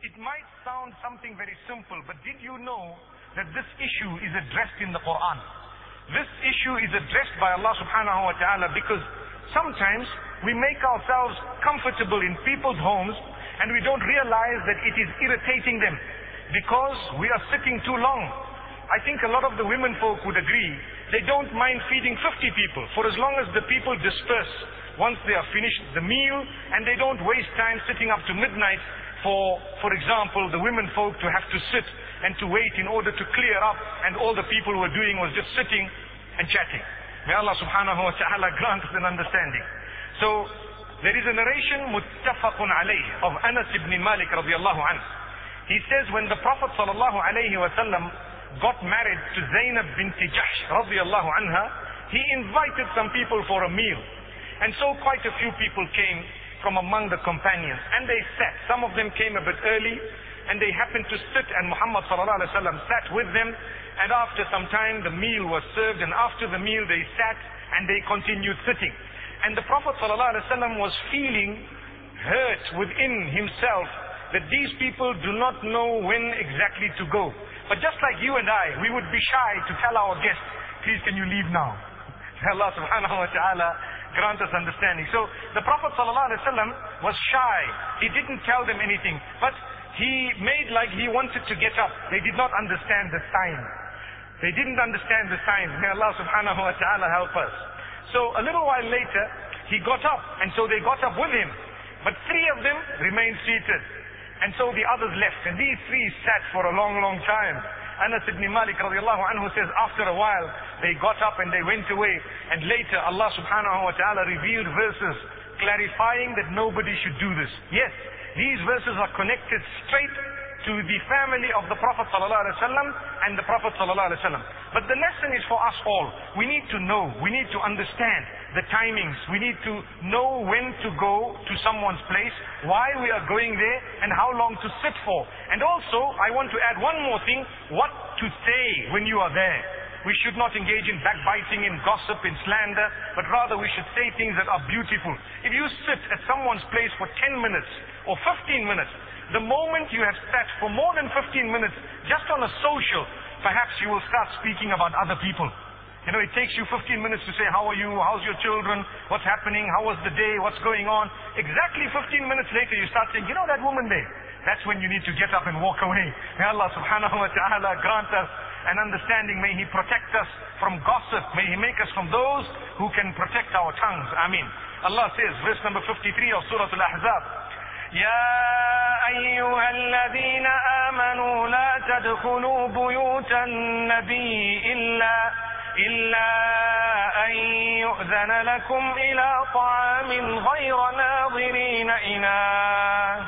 It might sound something very simple, but did you know that this issue is addressed in the Quran? This issue is addressed by Allah subhanahu wa ta'ala because sometimes we make ourselves comfortable in people's homes and we don't realize that it is irritating them because we are sitting too long. I think a lot of the women folk would agree. They don't mind feeding 50 people for as long as the people disperse once they have finished the meal and they don't waste time sitting up to midnight for, for example, the women folk to have to sit and to wait in order to clear up and all the people were doing was just sitting and chatting. May Allah subhanahu wa ta'ala grant us an understanding. So, there is a narration muttafaqun alayh of Anas ibn Malik radiallahu anhu. He says when the Prophet sallallahu alayhi wa got married to Zainab bint Jahsh radiallahu anha, he invited some people for a meal. And so quite a few people came from among the companions and they sat. Some of them came a bit early and they happened to sit and Muhammad sat with them and after some time the meal was served and after the meal they sat and they continued sitting. And the Prophet was feeling hurt within himself that these people do not know when exactly to go. But just like you and I, we would be shy to tell our guests, please can you leave now? Allah subhanahu wa ta'ala grant us understanding. So the Prophet ﷺ was shy. He didn't tell them anything. But he made like he wanted to get up. They did not understand the sign. They didn't understand the sign. May Allah subhanahu wa ta'ala help us. So a little while later, he got up. And so they got up with him. But three of them remained seated. And so the others left. And these three sat for a long, long time. Anas ibn Malik radiallahu anhu says after a while they got up and they went away and later Allah subhanahu wa ta'ala revealed verses clarifying that nobody should do this. Yes, these verses are connected straight to the family of the Prophet ﷺ and the Prophet ﷺ. But the lesson is for us all. We need to know, we need to understand the timings. We need to know when to go to someone's place, why we are going there, and how long to sit for. And also, I want to add one more thing, what to say when you are there. We should not engage in backbiting, in gossip, in slander, but rather we should say things that are beautiful. If you sit at someone's place for 10 minutes or 15 minutes, the moment you have sat for more than 15 minutes just on a social, perhaps you will start speaking about other people. You know, it takes you 15 minutes to say, how are you? How's your children? What's happening? How was the day? What's going on? Exactly 15 minutes later, you start saying, you know that woman there? That's when you need to get up and walk away. May Allah subhanahu wa ta'ala grant us an understanding. May He protect us from gossip. May He make us from those who can protect our tongues. Ameen. Allah says, verse number 53 of Surah Al-Ahzab, يا أيها الذين آمنوا لا تدخلوا بيوت النبي إلا إلا أن يؤذن لكم إلى طعام غير ناظرين إناه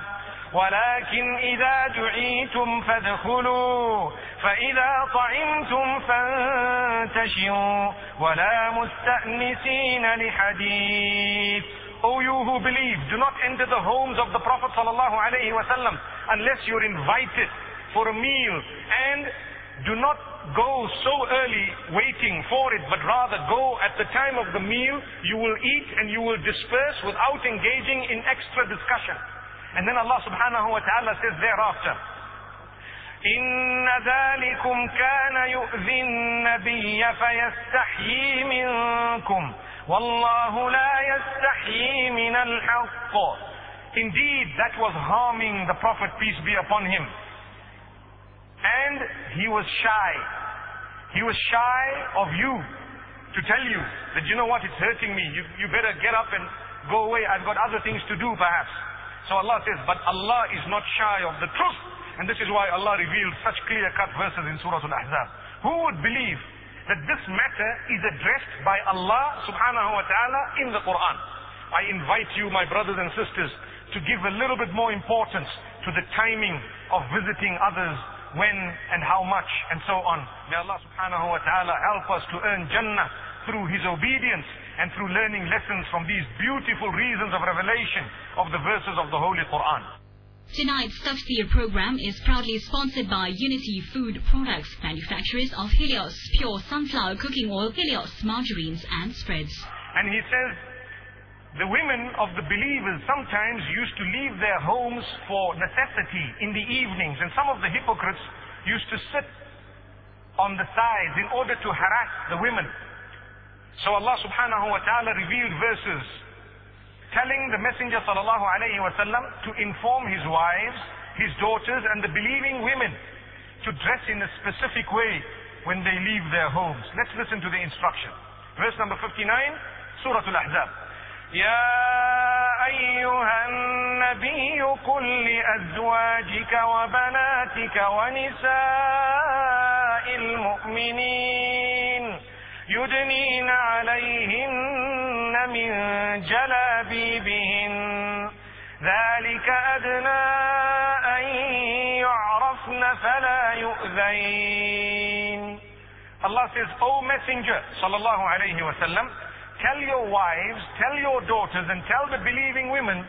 ولكن إذا دعيتم فادخلوا فإذا طعمتم فانتشروا ولا مستأنسين لحديث O you who believe, do not enter the homes of the Prophet sallallahu alaihi wasallam unless you're invited for a meal and do not go so early waiting for it, but rather go at the time of the meal, you will eat and you will disperse without engaging in extra discussion. And then Allah subhanahu wa ta'ala says thereafter, إن ذلكم كان يؤذي النبي فيستحيي منكم والله لا يستحيي من الحق Indeed, that was harming the Prophet, peace be upon him. And he was shy. He was shy of you to tell you that, you know what, it's hurting me. You, you better get up and go away. I've got other things to do perhaps. So Allah says, but Allah is not shy of the truth. And this is why Allah revealed such clear-cut verses in Surah Al-Ahzab. Who would believe that this matter is addressed by Allah subhanahu wa ta'ala in the Quran? I invite you, my brothers and sisters, to give a little bit more importance to the timing of visiting others, when and how much, and so on. May Allah subhanahu wa ta'ala help us to earn Jannah through His obedience and through learning lessons from these beautiful reasons of revelation of the verses of the Holy Quran. Tonight's Tafsir program is proudly sponsored by Unity Food Products, manufacturers of Helios, pure sunflower cooking oil, Helios, margarines and spreads. And he says, the women of the believers sometimes used to leave their homes for necessity in the evenings, and some of the hypocrites used to sit on the sides in order to harass the women. So Allah subhanahu wa ta'ala revealed verses telling the Messenger sallallahu alayhi wasallam to inform his wives, his daughters, and the believing women to dress in a specific way when they leave their homes. Let's listen to the instruction. Verse number 59, Surah Al-Ahzab. يا أيها النبي قل لأزواجك وبناتك ونساء المؤمنين يدنين عليهن من جلابيبهن. ذلك أدنى أن يعرفن فلا يؤذين. Allah says, O Messenger, sallallahu alayhi wa sallam, tell your wives, tell your daughters, and tell the believing women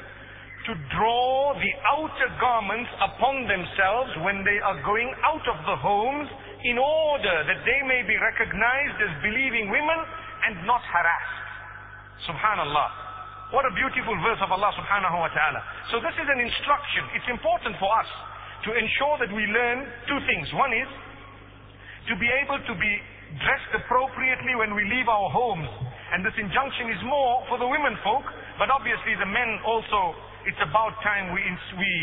to draw the outer garments upon themselves when they are going out of the homes in order that they may be recognized as believing women and not harassed. Subhanallah. What a beautiful verse of Allah subhanahu wa ta'ala. So this is an instruction. It's important for us to ensure that we learn two things. One is to be able to be dressed appropriately when we leave our homes. And this injunction is more for the women folk, but obviously the men also, it's about time we, we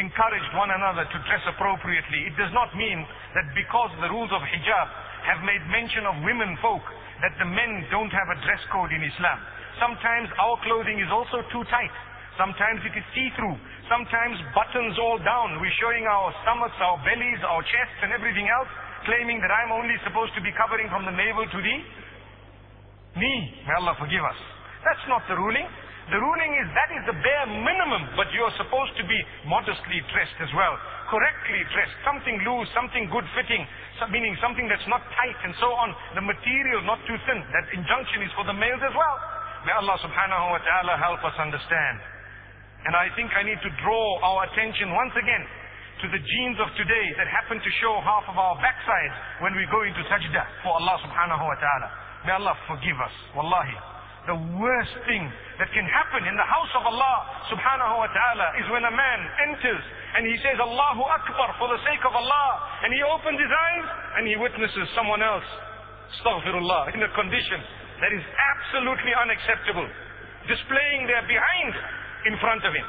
encouraged one another to dress appropriately. It does not mean that because the rules of hijab have made mention of women folk, that the men don't have a dress code in Islam. Sometimes our clothing is also too tight. Sometimes it is see-through. Sometimes buttons all down. We're showing our stomachs, our bellies, our chests and everything else claiming that I'm only supposed to be covering from the navel to the knee. May Allah forgive us. That's not the ruling. The ruling is that is the bare minimum, but you're supposed to be modestly dressed as well. Correctly dressed. Something loose, something good fitting, meaning something that's not tight and so on. The material not too thin. That injunction is for the males as well. May Allah subhanahu wa ta'ala help us understand. And I think I need to draw our attention once again to the jeans of today that happen to show half of our backside when we go into sajda for Allah subhanahu wa ta'ala. May Allah forgive us. Wallahi. The worst thing that can happen in the house of Allah subhanahu wa ta'ala is when a man enters and he says Allahu Akbar for the sake of Allah and he opens his eyes and he witnesses someone else astaghfirullah in a condition that is absolutely unacceptable displaying their behind in front of him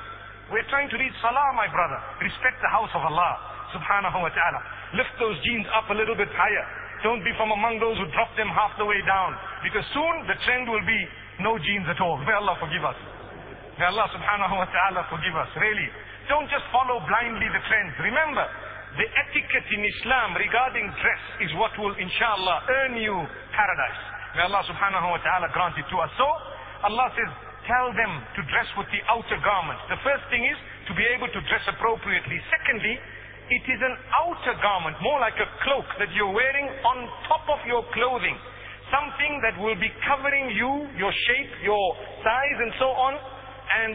we're trying to read salah, my brother. Respect the house of Allah subhanahu wa ta'ala. Lift those jeans up a little bit higher. Don't be from among those who drop them half the way down. Because soon the trend will be no jeans at all. May Allah forgive us. May Allah subhanahu wa ta'ala forgive us. Really. Don't just follow blindly the trends. Remember, the etiquette in Islam regarding dress is what will inshallah earn you paradise. May Allah subhanahu wa ta'ala grant it to us. So, Allah says, tell them to dress with the outer garments. The first thing is to be able to dress appropriately. Secondly, it is an outer garment, more like a cloak that you're wearing on top of your clothing. Something that will be covering you, your shape, your size and so on. And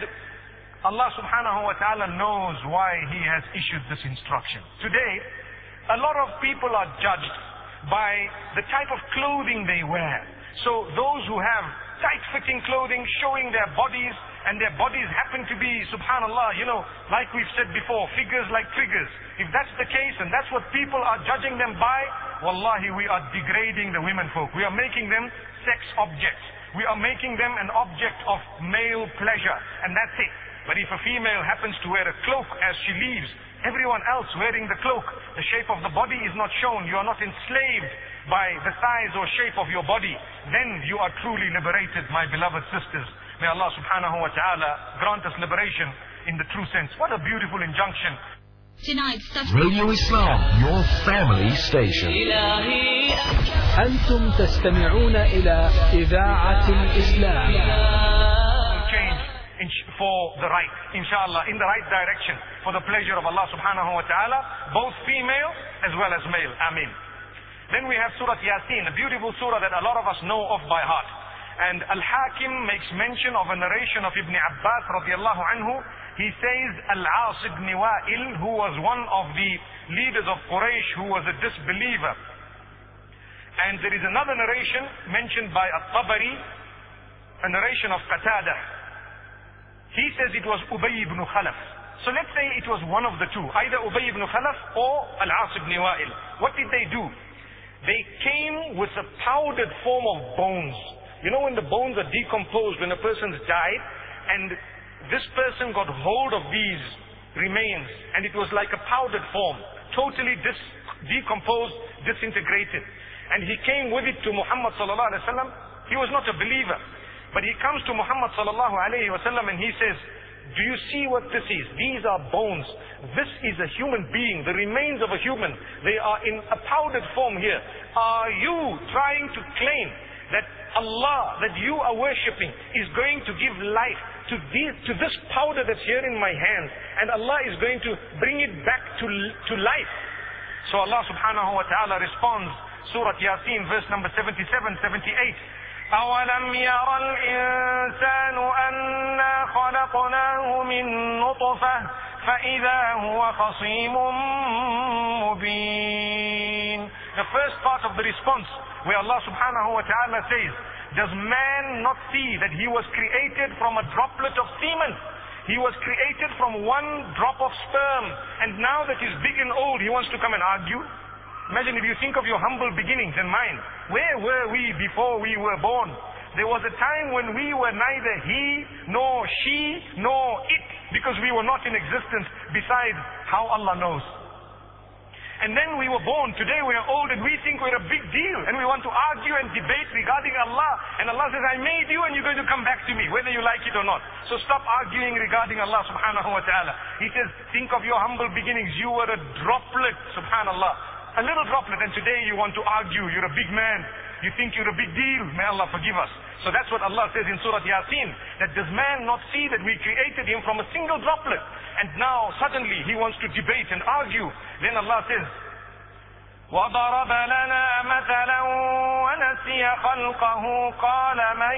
Allah subhanahu wa ta'ala knows why He has issued this instruction. Today, a lot of people are judged by the type of clothing they wear. So those who have tight-fitting clothing showing their bodies and their bodies happen to be, subhanallah, you know, like we've said before, figures like figures. If that's the case and that's what people are judging them by, wallahi, we are degrading the women folk. We are making them sex objects. We are making them an object of male pleasure. And that's it. But if a female happens to wear a cloak as she leaves, everyone else wearing the cloak, the shape of the body is not shown. You are not enslaved by the size or shape of your body. Then you are truly liberated, my beloved sisters. May Allah subhanahu wa ta'ala grant us liberation in the true sense. What a beautiful injunction. Tonight's Radio Islam, your family station. أنتم تستمعون إلى إذاعة الإسلام change in, for the right, inshallah, in the right direction, for the pleasure of Allah subhanahu wa ta'ala, both female as well as male. Ameen. Then we have Surah Yasin, a beautiful surah that a lot of us know of by heart. And Al-Hakim makes mention of a narration of Ibn Abbas radiallahu anhu. He says, Al-As ibn Wa'il, who was one of the leaders of Quraysh, who was a disbeliever. And there is another narration mentioned by At-Tabari, a narration of Qatada. He says it was Ubay ibn Khalaf. So let's say it was one of the two, either Ubay ibn Khalaf or Al-As ibn Wa'il. What did they do? They came with a powdered form of bones. You know when the bones are decomposed, when a person's died, and this person got hold of these remains, and it was like a powdered form, totally dis- decomposed, disintegrated. And he came with it to Muhammad sallallahu alaihi wasallam. He was not a believer. But he comes to Muhammad sallallahu alayhi wasallam and he says, do you see what this is? These are bones. This is a human being, the remains of a human. They are in a powdered form here. Are you trying to claim that Allah, that you are worshipping, is going to give life to, these, to this powder that's here in my hand, and Allah is going to bring it back to, to life? So Allah subhanahu wa ta'ala responds, Surah Yasin, verse number 77, 78. أولم ير الإنسان أنا خلقناه من نطفة فإذا هو خصيم مبين the first part of the response where Allah subhanahu wa ta'ala says, Does man not see that he was created from a droplet of semen? He was created from one drop of sperm and now that he's big and old he wants to come and argue? Imagine if you think of your humble beginnings and mine. Where were we before we were born? There was a time when we were neither he, nor she, nor it, because we were not in existence besides how Allah knows. And then we were born. Today we are old and we think we're a big deal. And we want to argue and debate regarding Allah. And Allah says, I made you and you're going to come back to me, whether you like it or not. So stop arguing regarding Allah subhanahu wa ta'ala. He says, think of your humble beginnings. You were a droplet, subhanallah. A little droplet and today you want to argue, you're a big man. You think you're a big deal. May Allah forgive us. So that's what Allah says in Surah Yasin. That does man not see that we created him from a single droplet? And now suddenly he wants to debate and argue. Then Allah says, وضرب لنا مثلا ونسي خلقه قال من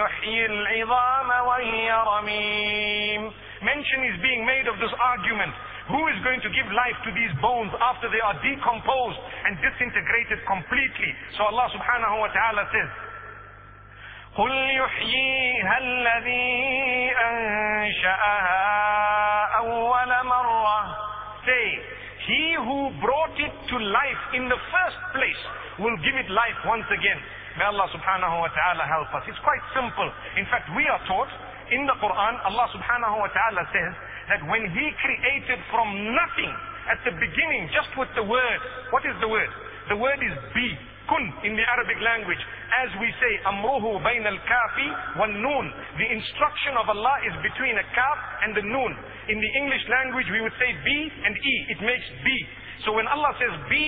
يحيي العظام وهي رميم Mention is being made of this argument. Who is going to give life to these bones after they are decomposed and disintegrated completely? So Allah subhanahu wa ta'ala says, قل يحييها الذي أنشأها أول مرة Say, He who brought it to life in the first place will give it life once again. May Allah subhanahu wa ta'ala help us. It's quite simple. In fact, we are taught in the Quran, Allah subhanahu wa ta'ala says that when He created from nothing at the beginning, just with the word, what is the word? The word is be, kun in the Arabic language. As we say, amruhu bain al-kafi wal noon. The instruction of Allah is between a kaf and the noon. In the English language, we would say be and e. It makes be. So when Allah says be,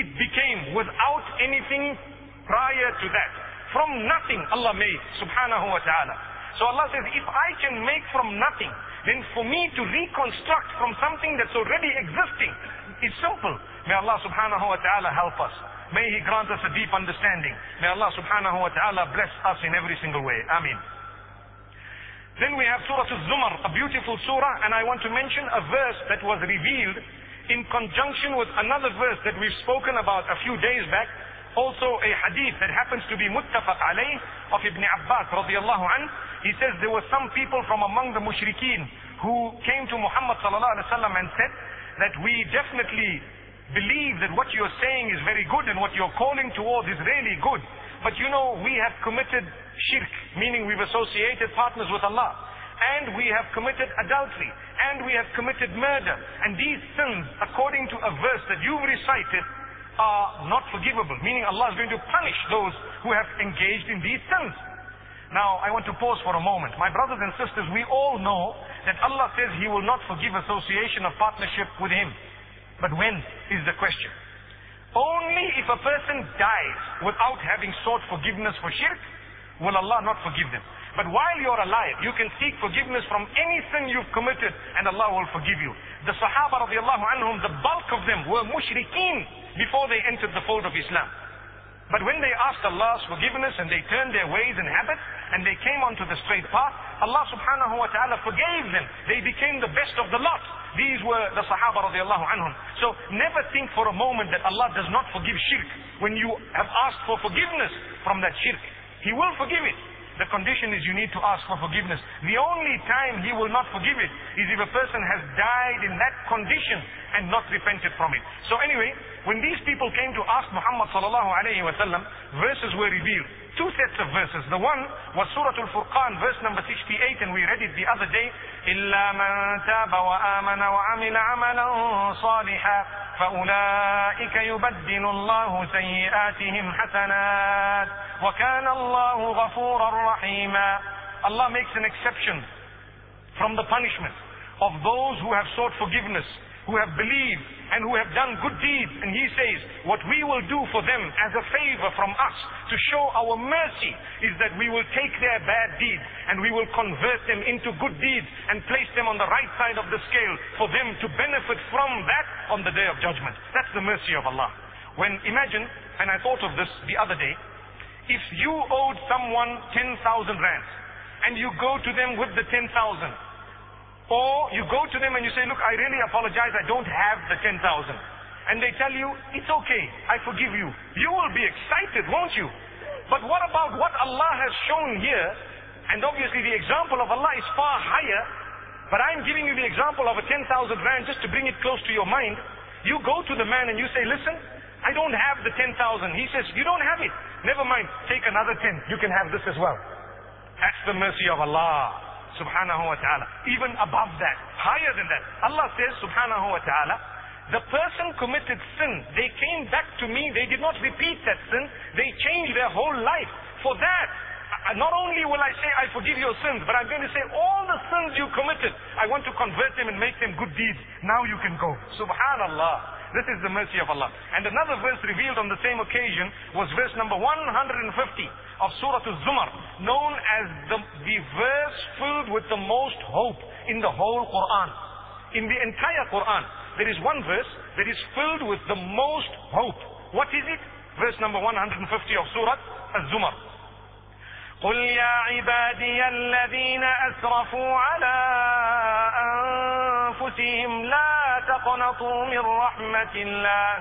it became without anything prior to that. From nothing Allah made, subhanahu wa ta'ala. So Allah says, if I can make from nothing, then for me to reconstruct from something that's already existing, is simple. May Allah subhanahu wa ta'ala help us. May He grant us a deep understanding. May Allah subhanahu wa ta'ala bless us in every single way. Ameen. Then we have Surah Al-Zumar, a beautiful surah, and I want to mention a verse that was revealed in conjunction with another verse that we've spoken about a few days back, also a hadith that happens to be muttafaq alayh of Ibn Abbas radiallahu an. He says there were some people from among the mushrikeen who came to Muhammad sallallahu alaihi wasallam and said that we definitely believe that what you're saying is very good and what you're calling towards is really good. But you know, we have committed shirk, meaning we've associated partners with Allah. And we have committed adultery. And we have committed murder. And these sins, according to a verse that you've recited, are not forgivable. Meaning Allah is going to punish those who have engaged in these sins. Now, I want to pause for a moment. My brothers and sisters, we all know that Allah says He will not forgive association of partnership with Him. But when is the question? Only if a person dies without having sought forgiveness for shirk, will Allah not forgive them. But while you're alive, you can seek forgiveness from any sin you've committed and Allah will forgive you. The Sahaba radiallahu anhum, the bulk of them were mushrikeen before they entered the fold of Islam. But when they asked Allah's forgiveness and they turned their ways and habits and they came onto the straight path, Allah subhanahu wa ta'ala forgave them. They became the best of the lot. These were the Sahaba radiallahu anhum. So never think for a moment that Allah does not forgive shirk when you have asked for forgiveness from that shirk. He will forgive it. The condition is you need to ask for forgiveness. The only time he will not forgive it is if a person has died in that condition and not repented from it. So anyway, when these people came to ask Muhammad sallallahu alayhi wa sallam, verses were revealed Two sets of verses. The one was Surah Al-Furqan, verse number 68, and we read it the other day. إِلَّا مَنْ تَابَ وَآمَنَ وَعَمِلَ عَمَلًا صَالِحًا فأولئك يبدل الله سيئاتهم حسنات وكان الله غفورا رحيما Allah makes an exception from the punishment of those who have sought forgiveness, who have believed and who have done good deeds. And he says, what we will do for them as a favor from us to show our mercy is that we will take their bad deeds and we will convert them into good deeds and place them on the right side of the scale for them to benefit from that on the day of judgment. That's the mercy of Allah. When, imagine, and I thought of this the other day, if you owed someone 10,000 rands, and you go to them with the 10,000. Or you go to them and you say, look, I really apologize, I don't have the 10,000. And they tell you, it's okay, I forgive you. You will be excited, won't you? But what about what Allah has shown here? And obviously the example of Allah is far higher. But I'm giving you the example of a 10,000 rand just to bring it close to your mind. You go to the man and you say, listen, I don't have the 10,000. He says, you don't have it. Never mind, take another 10. You can have this as well. That's the mercy of Allah subhanahu wa ta'ala. Even above that, higher than that. Allah says subhanahu wa ta'ala, the person committed sin. They came back to me. They did not repeat that sin. They changed their whole life. For that, not only will I say I forgive your sins, but I'm going to say all the sins you committed, I want to convert them and make them good deeds. Now you can go. Subhanallah. This is the mercy of Allah. And another verse revealed on the same occasion was verse number 150 of Surah Al-Zumar, known as the, the verse filled with the most hope in the whole Quran. In the entire Quran, there is one verse that is filled with the most hope. What is it? Verse number 150 of Surah Al-Zumar. قل يا عبادي الذين أسرفوا على أنفسهم لا تقنطوا من رحمة الله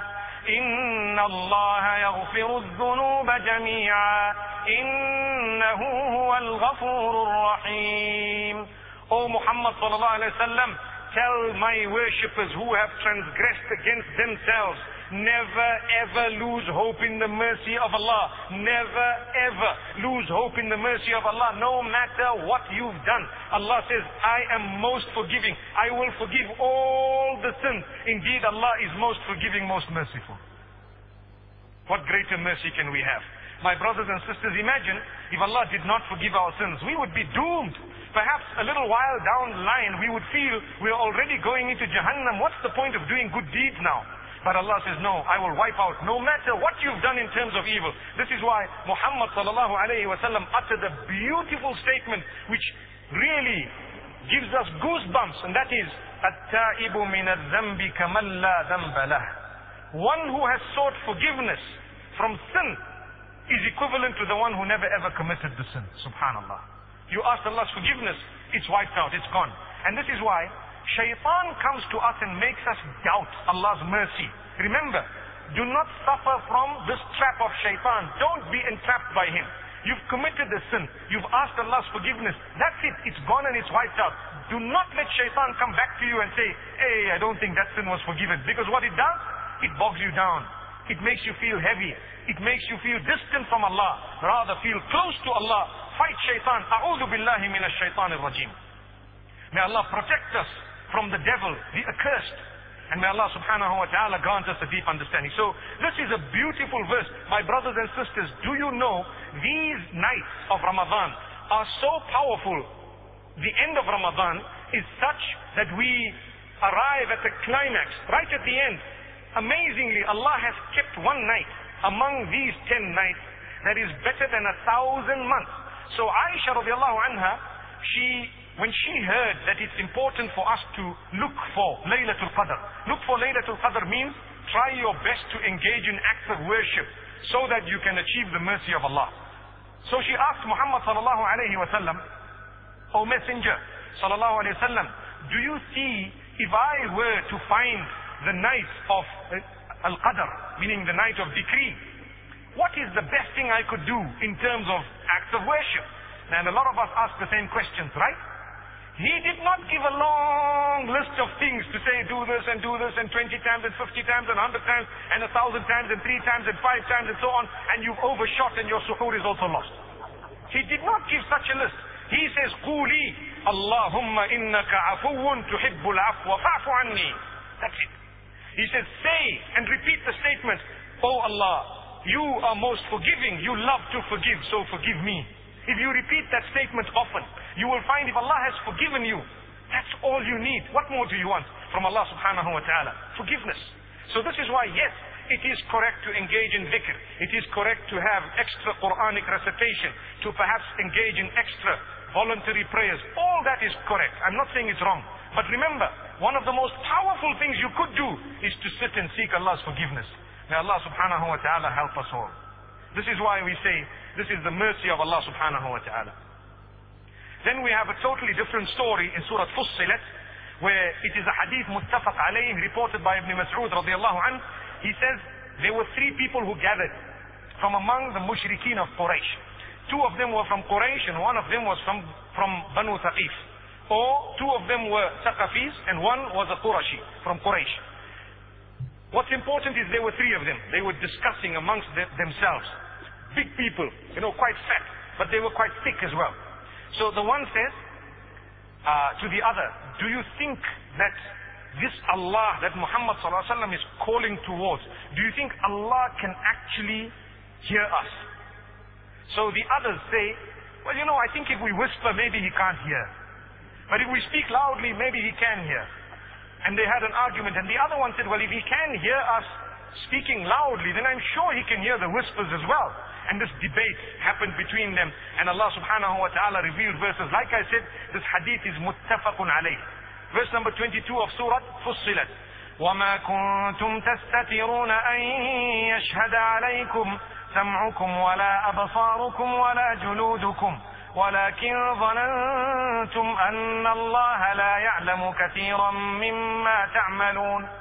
إن الله يغفر الذنوب جميعا إنه هو الغفور الرحيم O Muhammad sallallahu alayhi wa sallam, tell my worshippers who have transgressed against themselves Never ever lose hope in the mercy of Allah. Never ever lose hope in the mercy of Allah, no matter what you've done. Allah says, I am most forgiving. I will forgive all the sins. Indeed, Allah is most forgiving, most merciful. What greater mercy can we have? My brothers and sisters, imagine if Allah did not forgive our sins, we would be doomed. Perhaps a little while down the line, we would feel we're already going into Jahannam. What's the point of doing good deeds now? But Allah says, no, I will wipe out no matter what you've done in terms of evil. This is why Muhammad sallallahu alayhi wa sallam uttered a beautiful statement which really gives us goosebumps and that is, التائب من الذنب كمن لا ذنب له. One who has sought forgiveness from sin is equivalent to the one who never ever committed the sin. Subhanallah. You ask Allah's forgiveness, it's wiped out, it's gone. And this is why Shaitan comes to us and makes us doubt Allah's mercy. Remember, do not suffer from this trap of shaitan. Don't be entrapped by him. You've committed a sin. You've asked Allah's forgiveness. That's it. It's gone and it's wiped out. Do not let shaitan come back to you and say, hey, I don't think that sin was forgiven. Because what it does, it bogs you down. It makes you feel heavy. It makes you feel distant from Allah. Rather feel close to Allah. Fight shaitan. A'udhu billahi minash shaitan rajim. May Allah protect us from the devil, the accursed. And may Allah subhanahu wa ta'ala grant us a deep understanding. So this is a beautiful verse. My brothers and sisters, do you know these nights of Ramadan are so powerful. The end of Ramadan is such that we arrive at the climax, right at the end. Amazingly, Allah has kept one night among these ten nights that is better than a thousand months. So Aisha radiallahu anha, she when she heard that it's important for us to look for Laylatul Qadr. Look for Laylatul Qadr means try your best to engage in acts of worship so that you can achieve the mercy of Allah. So she asked Muhammad sallallahu alayhi wa sallam, O Messenger sallallahu alayhi wa sallam, do you see if I were to find the night of uh, Al-Qadr, meaning the night of decree, what is the best thing I could do in terms of acts of worship? And a lot of us ask the same questions, right? He did not give a long list of things to say do this and do this and 20 times and 50 times and 100 times and 1,000 times and 3 times and 5 times and so on and you've overshot and your suhoor is also lost. He did not give such a list. He says, قولي اللهم إنك عفو تحب العفو فاعف عني. That's it. He says, say and repeat the statement, Oh Allah, you are most forgiving. You love to forgive, so forgive me. If you repeat that statement often, you will find if Allah has forgiven you, that's all you need. What more do you want from Allah subhanahu wa ta'ala? Forgiveness. So this is why, yes, it is correct to engage in dhikr. It is correct to have extra Quranic recitation, to perhaps engage in extra voluntary prayers. All that is correct. I'm not saying it's wrong. But remember, one of the most powerful things you could do is to sit and seek Allah's forgiveness. May Allah subhanahu wa ta'ala help us all. This is why we say this is the mercy of Allah subhanahu wa ta'ala. Then we have a totally different story in Surah Fussilat, where it is a hadith muttafaq alayh reported by Ibn Mas'ud radiallahu anh. He says there were three people who gathered from among the mushrikeen of Quraysh. Two of them were from Quraysh and one of them was from, from Banu Thaqif. Or two of them were Thaqafis and one was a Qurashi from Quraysh. What's important is there were three of them. They were discussing amongst them, themselves. Big people, you know, quite fat, but they were quite thick as well. So the one says uh, to the other, do you think that this Allah that Muhammad ﷺ is calling towards, do you think Allah can actually hear us? So the others say, well, you know, I think if we whisper, maybe he can't hear. But if we speak loudly, maybe he can hear. And they had an argument. And the other one said, well, if he can hear us speaking loudly, then I'm sure he can hear the whispers as well. And this debate happened between them. And Allah subhanahu wa ta'ala revealed verses. Like I said, this hadith is muttafaqun alayh. Verse number 22 of Surah Fussilat. وما كنتم تستترون أن يشهد عليكم سمعكم ولا أبصاركم ولا جلودكم ولكن ظننتم أن الله لا يعلم كثيرا مما تعملون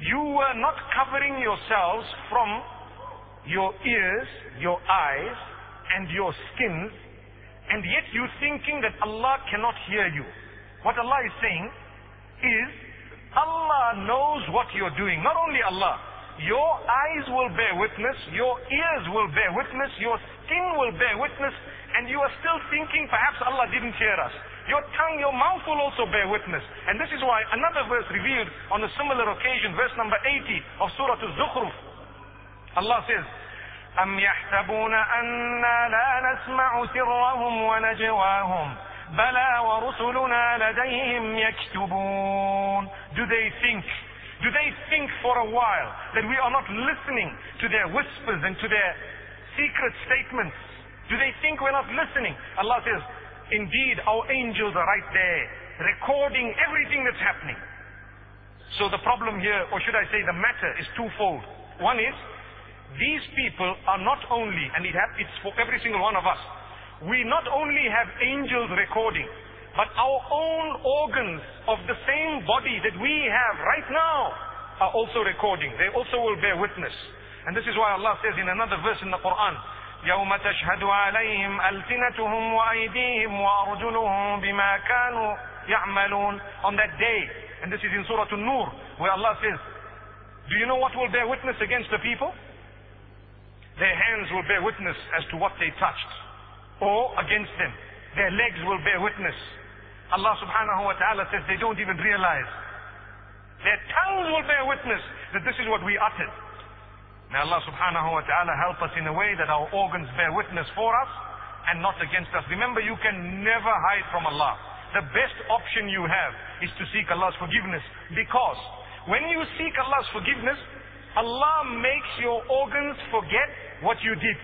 You were not covering yourselves from your ears, your eyes, and your skins, and yet you thinking that Allah cannot hear you. What Allah is saying is, Allah knows what you're doing. Not only Allah, your eyes will bear witness, your ears will bear witness, your skin will bear witness, and you are still thinking perhaps Allah didn't hear us. Your tongue, your mouth will also bear witness. And this is why another verse revealed on a similar occasion, verse number 80 of Surah Al-Zukhruf. Allah says, أم يحسبون أنا لا نسمع سرهم ونجواهم بلى ورسلنا لديهم يكتبون Do they think do they think for a while that we are not listening to their whispers and to their secret statements? Do they think we're not listening? Allah says, indeed our angels are right there recording everything that's happening. So the problem here, or should I say the matter is twofold. One is, these people are not only, and it it's for every single one of us, we not only have angels recording, but our own organs of the same body that we have right now are also recording. They also will bear witness. And this is why Allah says in another verse in the Quran, يوم تشهد عليهم ألسنتهم وأيديهم وأرجلهم بما كانوا يعملون on that day and this is in Surah An-Nur where Allah says do you know what will bear witness against the people their hands will bear witness as to what they touched or against them their legs will bear witness Allah subhanahu wa ta'ala says they don't even realize their tongues will bear witness that this is what we uttered May Allah subhanahu wa ta'ala help us in a way that our organs bear witness for us and not against us. Remember, you can never hide from Allah. The best option you have is to seek Allah's forgiveness because when you seek Allah's forgiveness, Allah makes your organs forget what you did.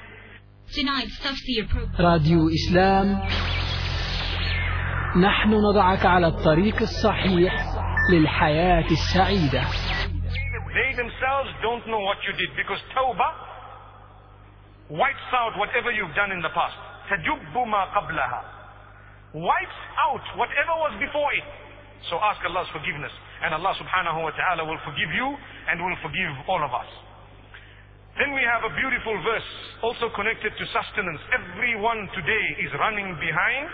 Tonight's Tafsir program. راديو إسلام نحن نضعك على الطريق الصحيح للحياة السعيدة They themselves don't know what you did because tawbah wipes out whatever you've done in the past. تجب ما قبلها wipes out whatever was before it. So ask Allah's forgiveness and Allah subhanahu wa ta'ala will forgive you and will forgive all of us. Then we have a beautiful verse also connected to sustenance. Everyone today is running behind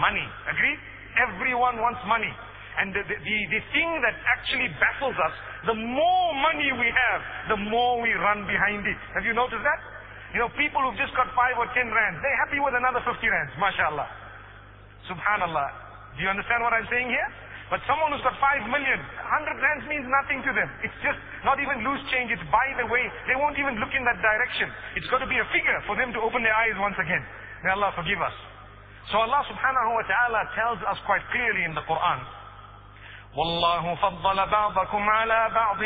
money. Agree? Everyone wants money. And the, the, the, thing that actually baffles us, the more money we have, the more we run behind it. Have you noticed that? You know, people who've just got five or ten rands, they're happy with another 50 rands, mashallah. Subhanallah. Do you understand what I'm saying here? But someone who's got five million, 100 rands means nothing to them. It's just not even loose change, it's by the way. They won't even look in that direction. It's got to be a figure for them to open their eyes once again. May Allah forgive us. So Allah subhanahu wa ta'ala tells us quite clearly in the Quran, والله فضل بعضكم على بعض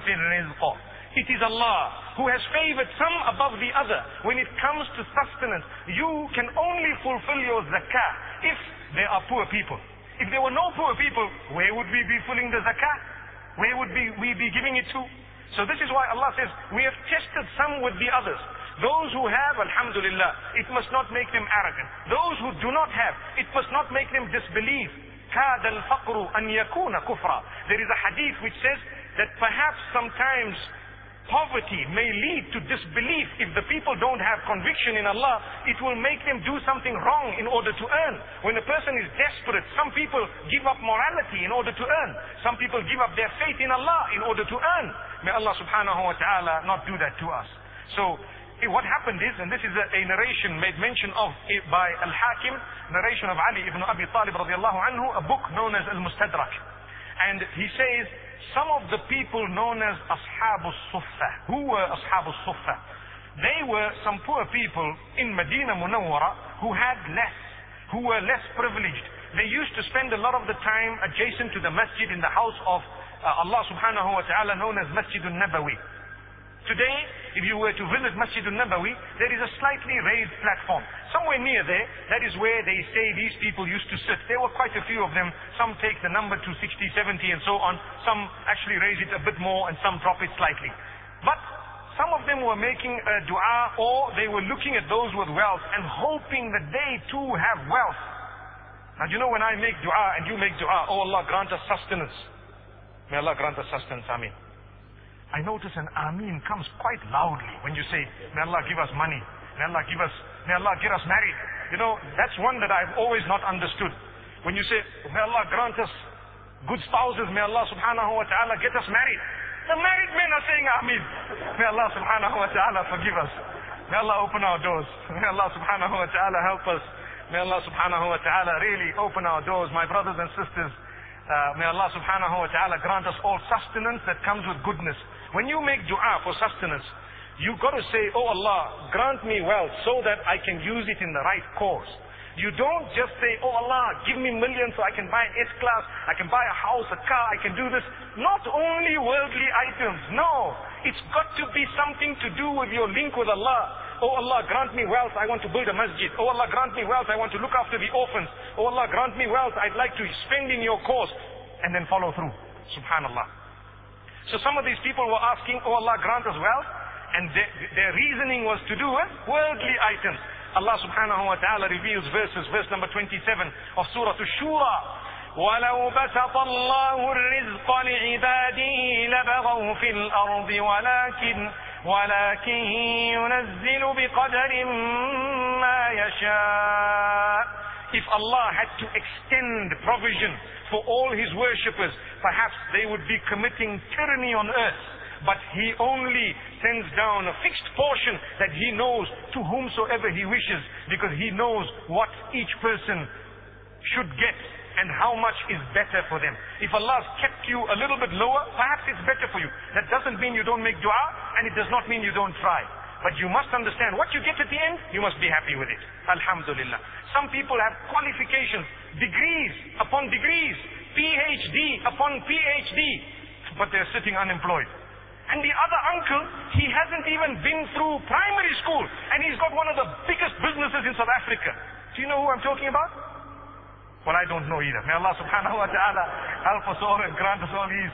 في الرزق. It is Allah who has favored some above the other. When it comes to sustenance, you can only fulfill your zakah if there are poor people. If there were no poor people, where would we be filling the zakah? Where would be, we be giving it to? So this is why Allah says, we have tested some with the others. Those who have, alhamdulillah, it must not make them arrogant. Those who do not have, it must not make them disbelieve. كاد الفقر أن يكون كفرا. There is a hadith which says that perhaps sometimes poverty may lead to disbelief. If the people don't have conviction in Allah, it will make them do something wrong in order to earn. When a person is desperate, some people give up morality in order to earn. Some people give up their faith in Allah in order to earn. May Allah subhanahu wa ta'ala not do that to us. So, eh, what happened is, and this is a, a narration made mention of eh, by Al-Hakim, narration of Ali ibn Abi Talib radiallahu anhu, a book known as Al-Mustadrak. And he says, some of the people known as Ashab al-Suffa. Who were Ashab al-Suffa? They were some poor people in Medina Munawwara who had less, who were less privileged. They used to spend a lot of the time adjacent to the masjid in the house of uh, Allah subhanahu wa ta'ala known as Masjid al-Nabawi. Today, if you were to visit Masjid al-Nabawi, there is a slightly raised platform. Somewhere near there, that is where they say these people used to sit. There were quite a few of them. Some take the number to 60, 70 and so on. Some actually raise it a bit more and some drop it slightly. But some of them were making a dua or they were looking at those with wealth and hoping that they too have wealth. Now you know when I make dua and you make dua, oh Allah grant us sustenance. May Allah grant us sustenance, Ameen. I notice an Ameen comes quite loudly when you say, May Allah give us money. May Allah give us, may Allah get us married. You know, that's one that I've always not understood. When you say, May Allah grant us good spouses, may Allah subhanahu wa ta'ala get us married. The married men are saying Ameen. May Allah subhanahu wa ta'ala forgive us. May Allah open our doors. May Allah subhanahu wa ta'ala help us. May Allah subhanahu wa ta'ala really open our doors. My brothers and sisters, uh, may Allah subhanahu wa ta'ala grant us all sustenance that comes with goodness. When you make dua for sustenance, you got to say, Oh Allah, grant me wealth so that I can use it in the right cause. You don't just say, Oh Allah, give me millions so I can buy an S-Class, I can buy a house, a car, I can do this. Not only worldly items, no. It's got to be something to do with your link with Allah. Oh Allah, grant me wealth, I want to build a masjid. Oh Allah, grant me wealth, I want to look after the orphans. Oh Allah, grant me wealth, I'd like to spend in your cause. And then follow through. Subhanallah. So some of these people were asking, Oh Allah, grant us wealth. And their, their reasoning was to do with worldly items. Allah subhanahu wa ta'ala reveals verses, verse number 27 of Surah Shura. ولو بسط الله الرزق لعباده لبغوا في الأرض ولكن ولكن ينزل بقدر ما يشاء if Allah had to extend provision for all His worshippers, perhaps they would be committing tyranny on earth. But He only sends down a fixed portion that He knows to whomsoever He wishes, because He knows what each person should get and how much is better for them. If Allah has kept you a little bit lower, perhaps it's better for you. That doesn't mean you don't make dua, and it does not mean you don't try. But you must understand, what you get at the end, you must be happy with it. Alhamdulillah. Some people have qualifications, degrees upon degrees, PhD upon PhD, but they're sitting unemployed. And the other uncle, he hasn't even been through primary school, and he's got one of the biggest businesses in South Africa. Do you know who I'm talking about? Well, I don't know either. May Allah subhanahu wa ta'ala help us all and grant us all these.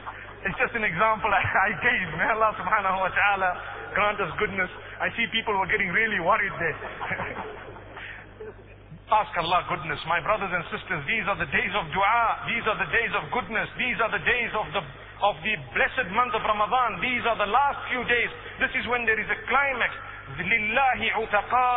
It's just an example I gave. May Allah subhanahu wa ta'ala grant us goodness. I see people were getting really worried there. Ask Allah goodness. My brothers and sisters, these are the days of dua. These are the days of goodness. These are the days of the, of the blessed month of Ramadan. These are the last few days. This is when there is a climax. Lillahi utaqa.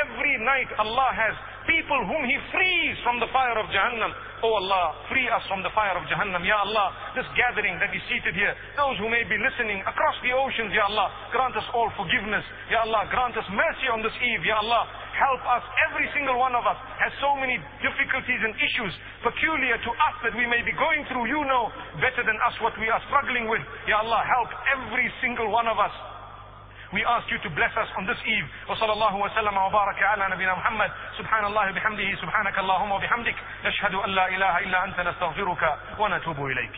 Every night Allah has people whom He frees from the fire of Jahannam. Oh Allah, free us from the fire of Jahannam. Ya Allah, this gathering that is seated here, those who may be listening across the oceans, Ya Allah, grant us all forgiveness. Ya Allah, grant us mercy on this eve. Ya Allah, help us. Every single one of us has so many difficulties and issues peculiar to us that we may be going through. You know better than us what we are struggling with. Ya Allah, help every single one of us. We ask you to bless us on this eve. وصلى الله وسلم وبارك على نبينا محمد سبحان الله بحمده سبحانك اللهم وبحمدك نشهد أن لا إله إلا أنت نستغفرك ونتوب إليك